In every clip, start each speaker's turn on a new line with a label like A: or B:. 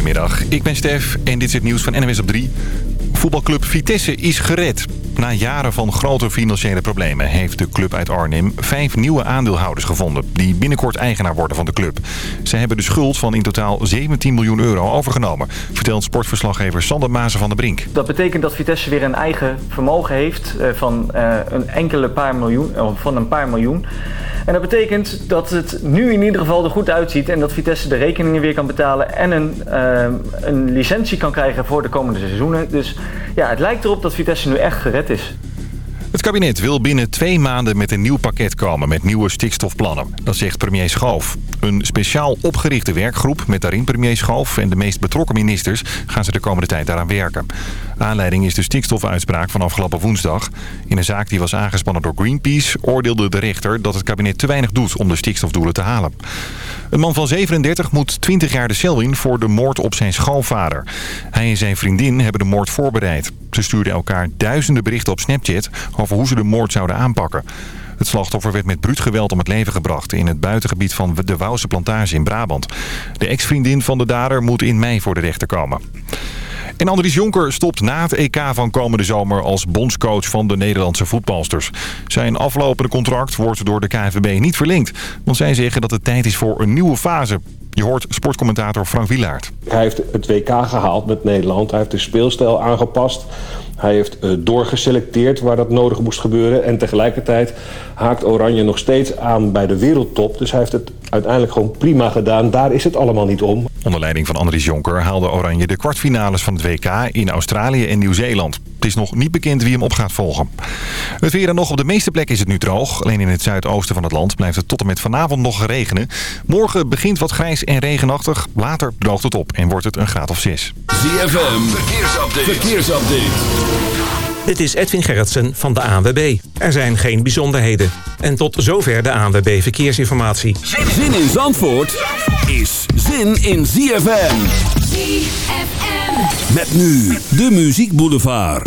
A: Goedemiddag, ik ben Stef en dit is het nieuws van NWS op 3. Voetbalclub Vitesse is gered. Na jaren van grote financiële problemen heeft de club uit Arnhem vijf nieuwe aandeelhouders gevonden... die binnenkort eigenaar worden van de club. Ze hebben de schuld van in totaal 17 miljoen euro overgenomen... vertelt sportverslaggever Sander Mazen van der Brink.
B: Dat betekent dat Vitesse weer een eigen vermogen heeft eh, van eh, een enkele paar miljoen, eh, van een paar miljoen. En dat betekent dat het nu in ieder geval er goed uitziet en dat Vitesse de rekeningen weer kan betalen en een, een licentie kan krijgen voor de komende seizoenen. Dus ja, het lijkt erop dat Vitesse nu echt gered
A: Het kabinet wil binnen twee maanden met een nieuw pakket komen met nieuwe stikstofplannen. Dat zegt premier Schoof. Een speciaal opgerichte werkgroep met daarin premier Schoof en de meest betrokken ministers gaan ze de komende tijd daaraan werken. Aanleiding is de stikstofuitspraak van afgelopen woensdag. In een zaak die was aangespannen door Greenpeace oordeelde de rechter dat het kabinet te weinig doet om de stikstofdoelen te halen. Een man van 37 moet 20 jaar de cel in voor de moord op zijn schoonvader. Hij en zijn vriendin hebben de moord voorbereid. Ze stuurden elkaar duizenden berichten op Snapchat over hoe ze de moord zouden aanpakken. Het slachtoffer werd met bruut geweld om het leven gebracht in het buitengebied van de Wouwse plantage in Brabant. De ex-vriendin van de dader moet in mei voor de rechter komen. En Andries Jonker stopt na het EK van komende zomer als bondscoach van de Nederlandse voetbalsters. Zijn aflopende contract wordt door de KNVB niet verlengd. Want zij zeggen dat het tijd is voor een nieuwe fase. Je hoort sportcommentator Frank Wielaert.
C: Hij heeft het WK gehaald met Nederland. Hij heeft de speelstijl aangepast. Hij heeft uh, doorgeselecteerd waar dat nodig moest gebeuren. En tegelijkertijd haakt Oranje nog steeds aan bij de wereldtop. Dus hij heeft het uiteindelijk gewoon prima gedaan. Daar is het allemaal niet om.
A: Onder leiding van Andries Jonker haalde Oranje de kwartfinales van het WK in Australië en Nieuw-Zeeland. Het is nog niet bekend wie hem op gaat volgen. Het weer en nog op de meeste plekken is het nu droog. Alleen in het zuidoosten van het land blijft het tot en met vanavond nog regenen. Morgen begint wat grijs en regenachtig. Later droogt het op en wordt het een graad of 6.
D: ZFM, verkeersupdate. verkeersupdate.
E: Dit is Edwin Gerritsen van de ANWB. Er zijn geen bijzonderheden. En tot zover de ANWB Verkeersinformatie.
D: Zin in Zandvoort is zin in ZFM.
F: ZFM.
D: Met nu de Muziek Boulevard.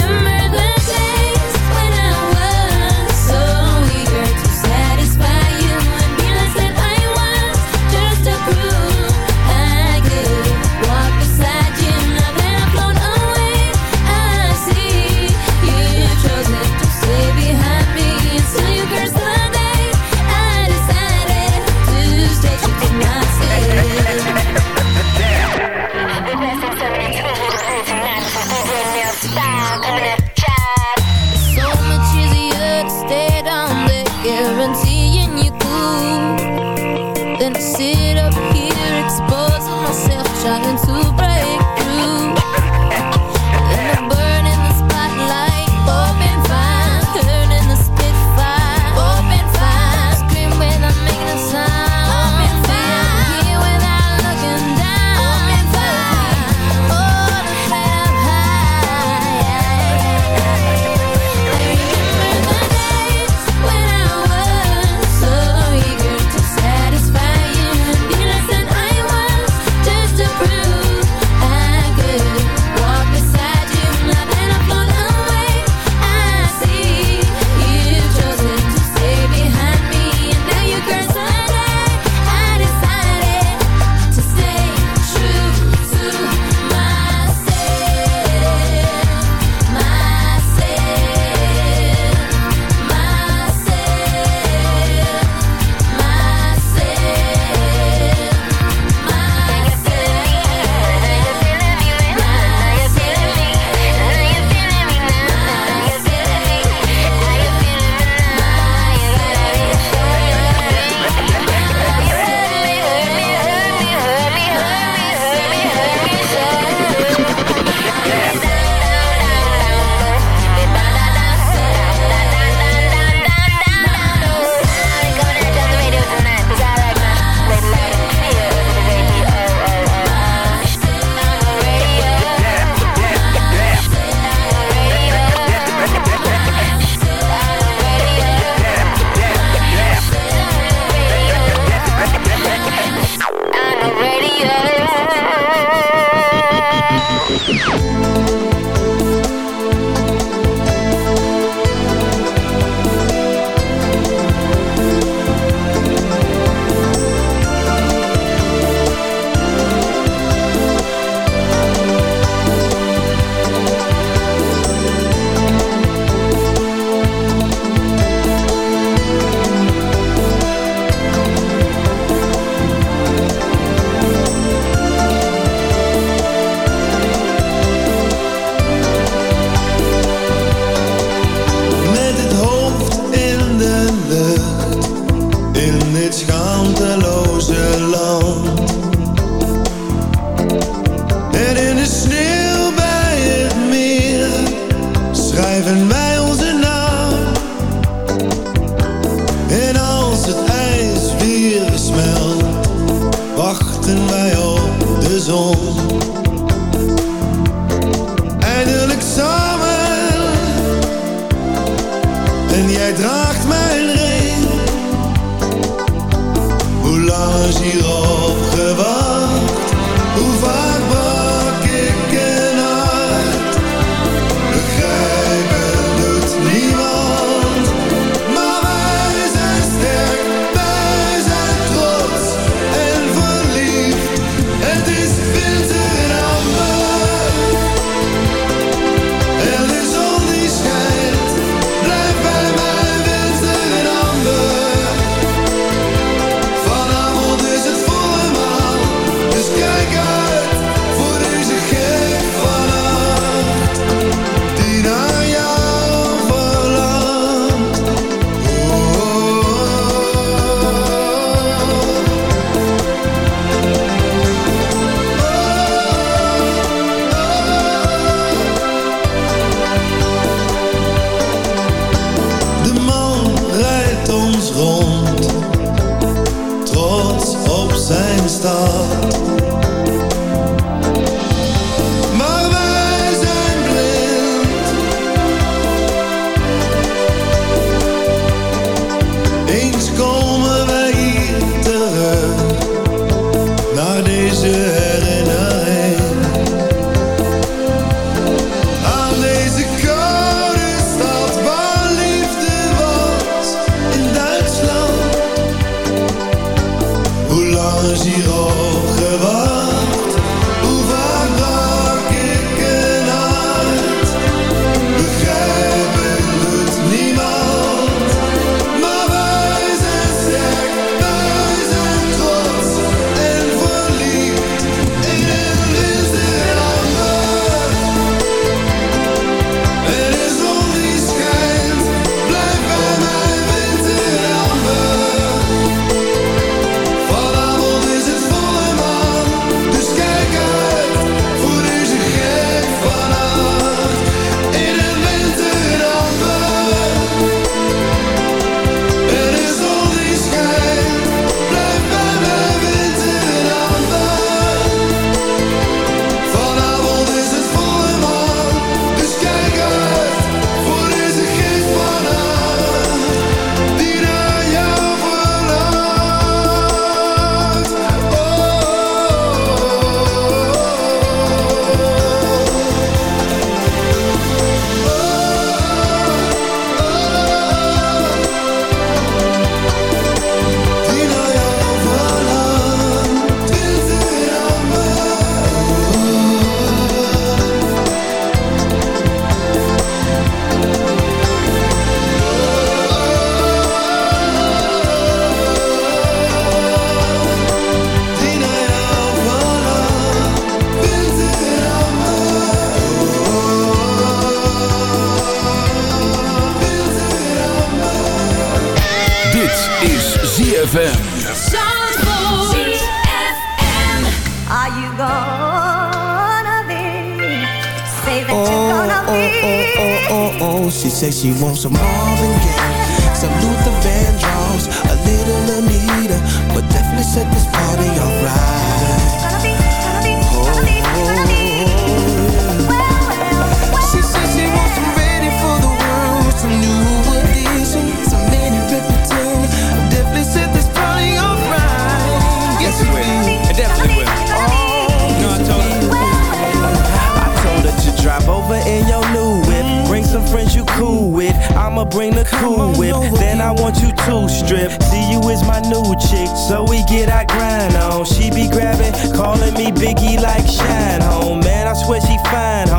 F: She wants some Marvin bring the cool whip. Then I want you to strip. See you is my new chick, so we get our grind on. She be grabbing, calling me Biggie like Shine Home. Man, I swear she fine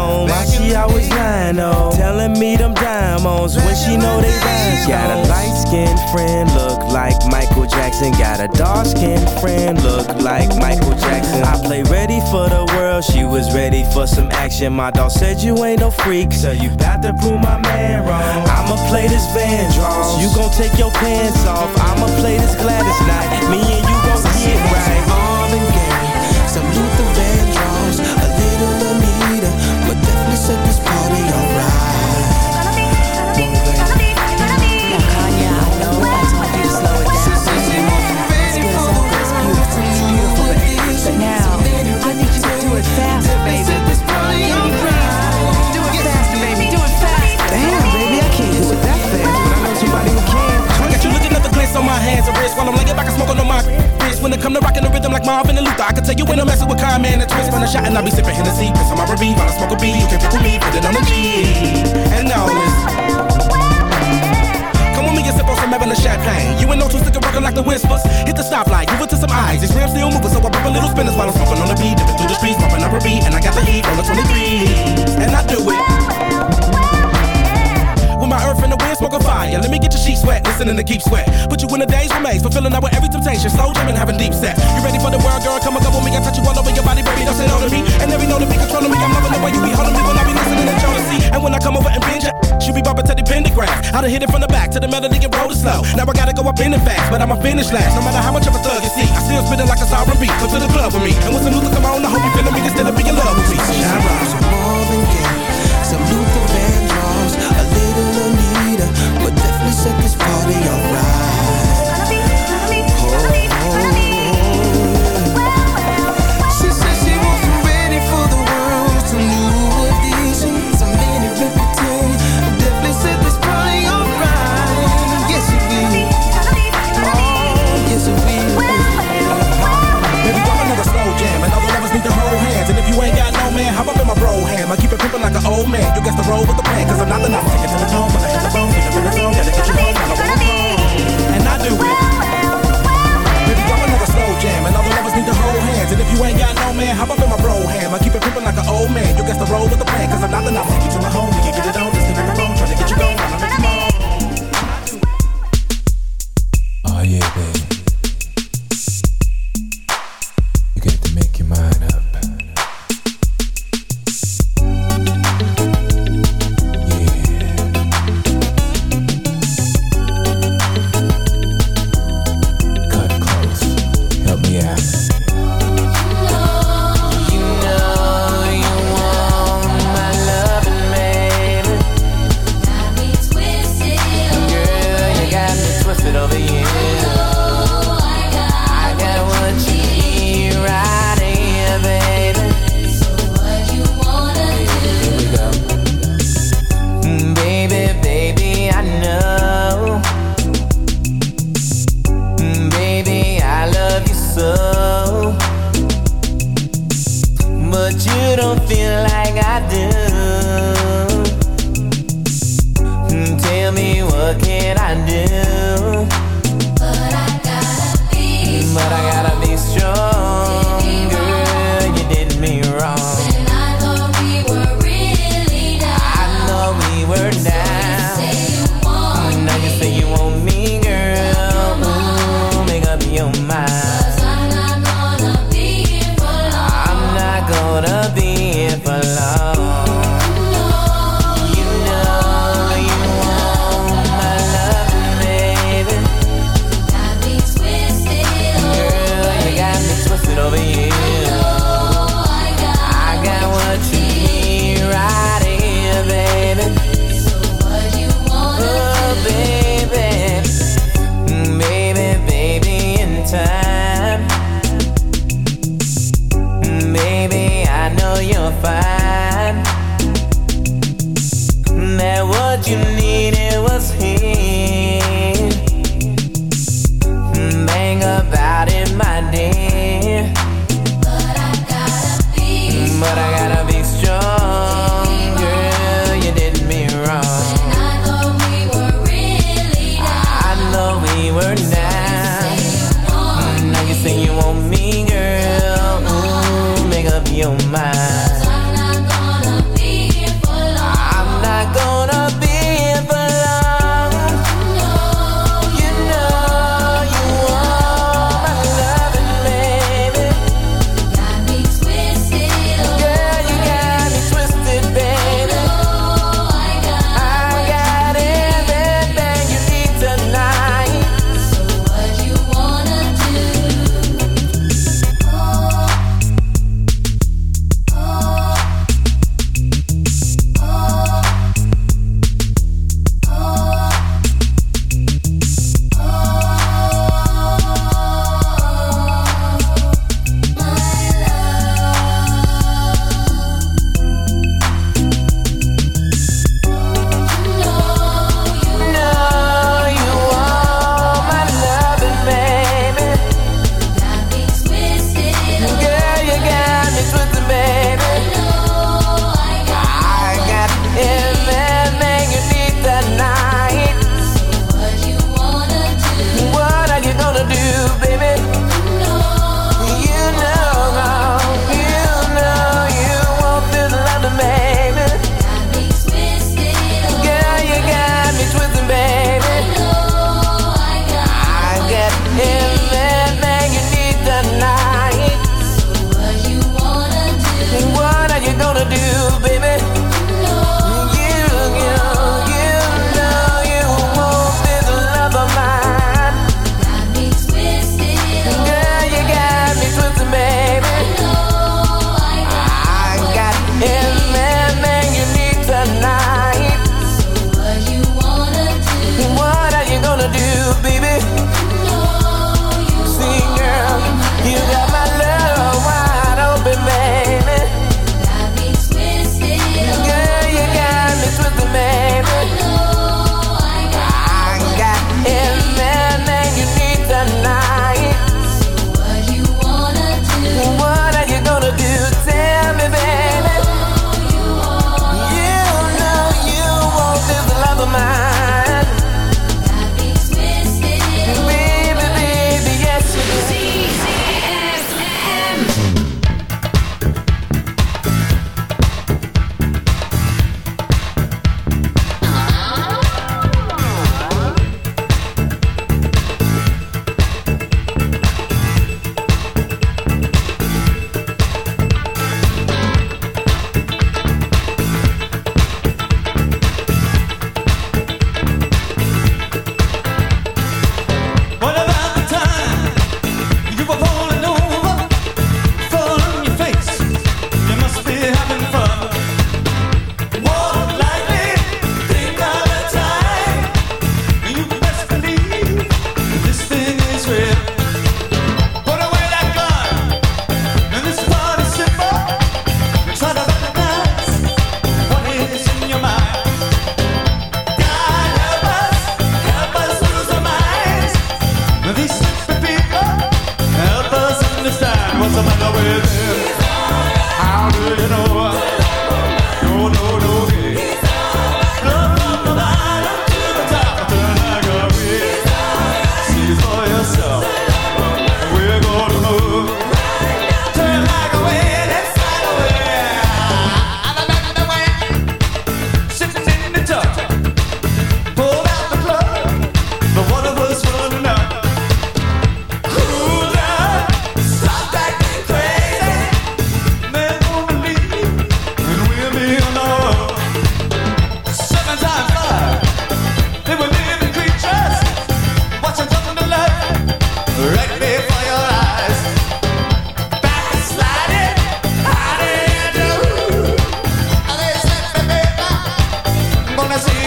F: she always lying on? Telling me them diamonds when she know they rhymes. Got a light skinned friend, look like Michael Jackson. Got a dark skinned friend, look like Michael Jackson. I play ready for the world, she was ready for some action. My dog said you ain't no freak, so you bout to prove my man wrong. I'ma play this Vandross, you gon' take your pants off. I'ma play this Gladys Knight, me and you gon' get right. Somebody who come
G: to you looking the rhythm like my hands and Luther. while I'm laying back and smoking on my wrist. When it come to rocking the rhythm
H: when I'm messing with Carmen and twist when I shot and I be sipping Hennessy. Piss on my R&B while I smoke a B. You can pick with me, put it on the G. And now. Come with me and sip on some Evelyn champagne. You ain't no two stick rockin' like the whispers. Hit the stoplight, move it to some eyes. These rims still moving, so I pop a little spinners while I'm smoking on the beat. Dipping through the streets, popping up a beat, and I got the heat on the 23. And I do it. With my earth in the wind, smoking fire. Let me get your sheets wet, listening to Keith Sweat. Put you in a daze remains, fulfilling out with every temptation. Slow jamming, having deep set. You ready for the world, girl? Come and with me. I touch you all over your body, baby. Don't say no to me. And every know to be controlling me. I'm loving the way you be holding me when I be listening to Jodeci. And when I come over and binge she be bumping to the pentagram. I done hit it from the back to the melody and roll it slow. Now I gotta go up in it fast, but I'ma finish last. No matter how much of a thug you see, I still spitting like a sovereign beat. Come to the club with me. And when some music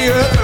F: the
I: matter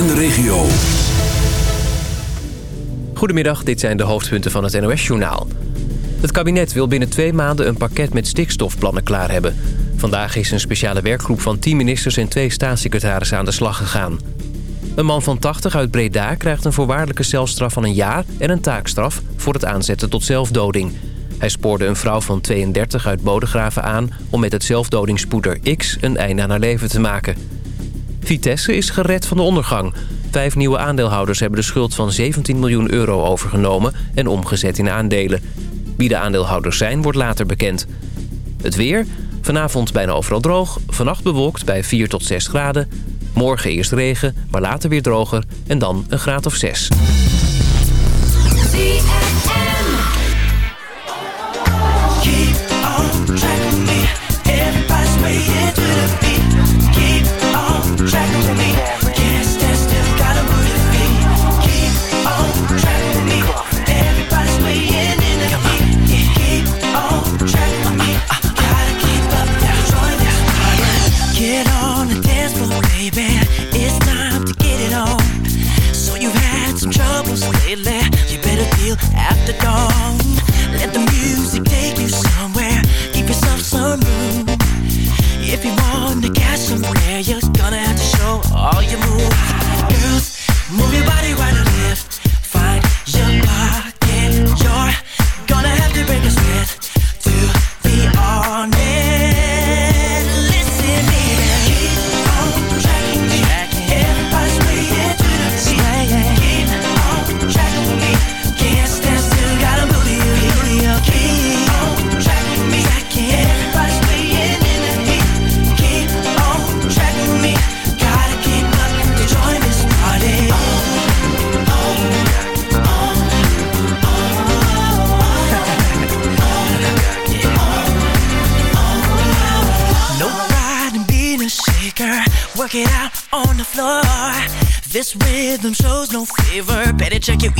D: en de regio.
J: Goedemiddag, dit zijn de hoofdpunten van het NOS-journaal. Het kabinet wil binnen twee maanden een pakket met stikstofplannen klaar hebben. Vandaag is een speciale werkgroep van 10 ministers en twee staatssecretarissen aan de slag gegaan. Een man van 80 uit Breda krijgt een voorwaardelijke celstraf van een jaar... en een taakstraf voor het aanzetten tot zelfdoding. Hij spoorde een vrouw van 32 uit Bodegraven aan... om met het zelfdodingspoeder X een einde aan haar leven te maken... Vitesse is gered van de ondergang. Vijf nieuwe aandeelhouders hebben de schuld van 17 miljoen euro overgenomen en omgezet in aandelen. Wie de aandeelhouders zijn, wordt later bekend. Het weer, vanavond bijna overal droog, vannacht bewolkt bij 4 tot 6 graden. Morgen eerst regen, maar later weer droger en dan een graad of 6.
I: Check your